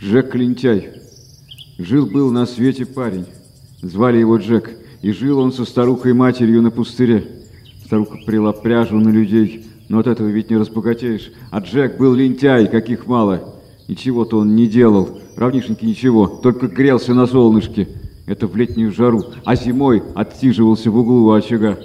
Джек Лентяй. Жил-был на свете парень. Звали его Джек. И жил он со старухой-матерью на пустыре. Старуха прила пряжу на людей, но от этого ведь не разбогатеешь. А Джек был лентяй, каких мало. Ничего-то он не делал, равнишеньки ничего, только грелся на солнышке. Это в летнюю жару, а зимой отсиживался в углу у очага.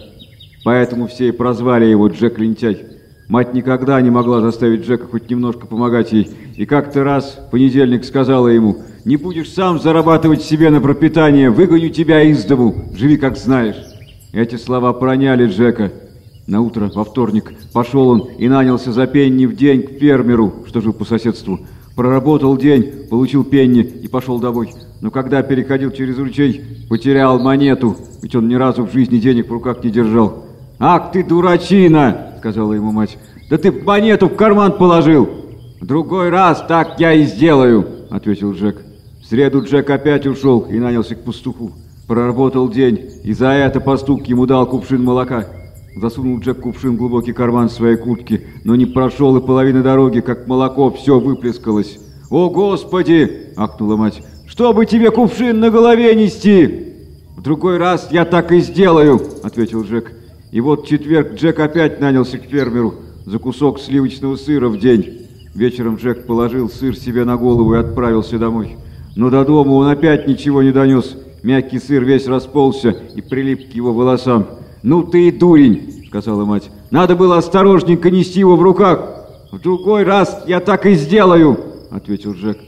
Поэтому все и прозвали его Джек Лентяй. Мать никогда не могла заставить Джека хоть немножко помогать ей. И как-то раз в понедельник сказала ему, «Не будешь сам зарабатывать себе на пропитание, выгоню тебя из дому, живи как знаешь». Эти слова проняли Джека. На утро, во вторник, пошел он и нанялся за пенни в день к фермеру, что жил по соседству. Проработал день, получил пенни и пошел домой. Но когда переходил через ручей, потерял монету, ведь он ни разу в жизни денег в руках не держал. «Ах ты, дурачина!» — сказала ему мать. «Да ты монету в карман положил!» «В другой раз так я и сделаю!» — ответил Джек. В среду Джек опять ушел и нанялся к пастуху. Проработал день, и за это пастух ему дал кувшин молока. Засунул Джек кувшин в глубокий карман своей куртки, но не прошел и половины дороги, как молоко все выплескалось. «О, Господи!» — ахнула мать. «Чтобы тебе кувшин на голове нести!» «В другой раз я так и сделаю!» — ответил Джек. И вот в четверг Джек опять нанялся к фермеру за кусок сливочного сыра в день. Вечером Джек положил сыр себе на голову и отправился домой. Но до дома он опять ничего не донес. Мягкий сыр весь расползся и прилип к его волосам. «Ну ты и дурень!» — сказала мать. «Надо было осторожненько нести его в руках!» «В другой раз я так и сделаю!» — ответил Джек.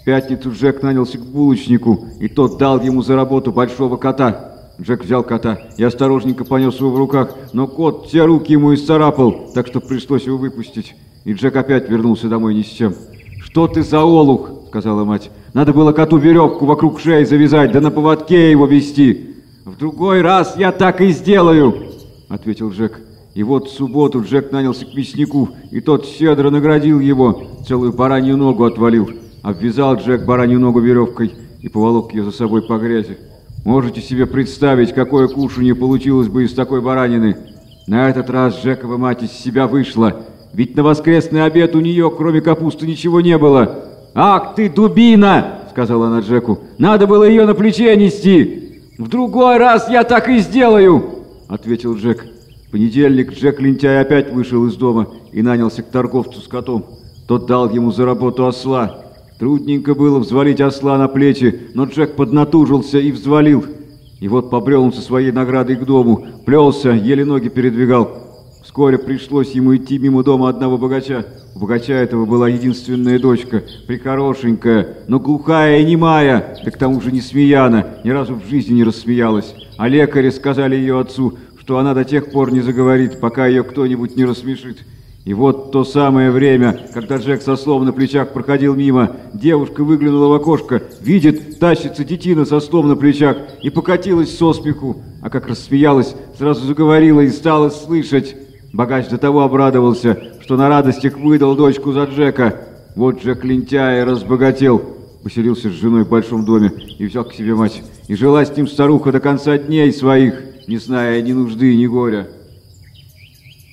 В пятницу Джек нанялся к булочнику, и тот дал ему за работу большого кота. Джек взял кота и осторожненько понес его в руках, но кот все руки ему исцарапал, так что пришлось его выпустить. И Джек опять вернулся домой ни с чем. «Что ты за олух?» — сказала мать. «Надо было коту веревку вокруг шеи завязать, да на поводке его вести. «В другой раз я так и сделаю!» — ответил Джек. И вот в субботу Джек нанялся к мяснику, и тот щедро наградил его, целую баранью ногу отвалил. Обвязал Джек баранью ногу веревкой и поволок ее за собой по грязи. Можете себе представить, какое кушанье получилось бы из такой баранины. На этот раз Джекова мать из себя вышла, ведь на воскресный обед у нее, кроме капусты, ничего не было. «Ах ты, дубина!» — сказала она Джеку. «Надо было ее на плече нести!» «В другой раз я так и сделаю!» — ответил Джек. В понедельник Джек Лентяй опять вышел из дома и нанялся к торговцу с котом. Тот дал ему за работу осла. Трудненько было взвалить осла на плечи, но Джек поднатужился и взвалил. И вот побрел он со своей наградой к дому, плелся, еле ноги передвигал. Вскоре пришлось ему идти мимо дома одного богача. У богача этого была единственная дочка, прихорошенькая, но глухая и немая, да к тому же не смеяна, ни разу в жизни не рассмеялась. А лекари сказали ее отцу, что она до тех пор не заговорит, пока ее кто-нибудь не рассмешит. И вот то самое время, когда Джек со слом на плечах проходил мимо, девушка выглянула в окошко, видит, тащится детина со слом на плечах и покатилась со смеху, а как рассмеялась, сразу заговорила и стала слышать. Богач до того обрадовался, что на радостях выдал дочку за Джека. Вот Джек лентяй разбогател, поселился с женой в большом доме и взял к себе мать. И жила с ним старуха до конца дней своих, не зная ни нужды, ни горя.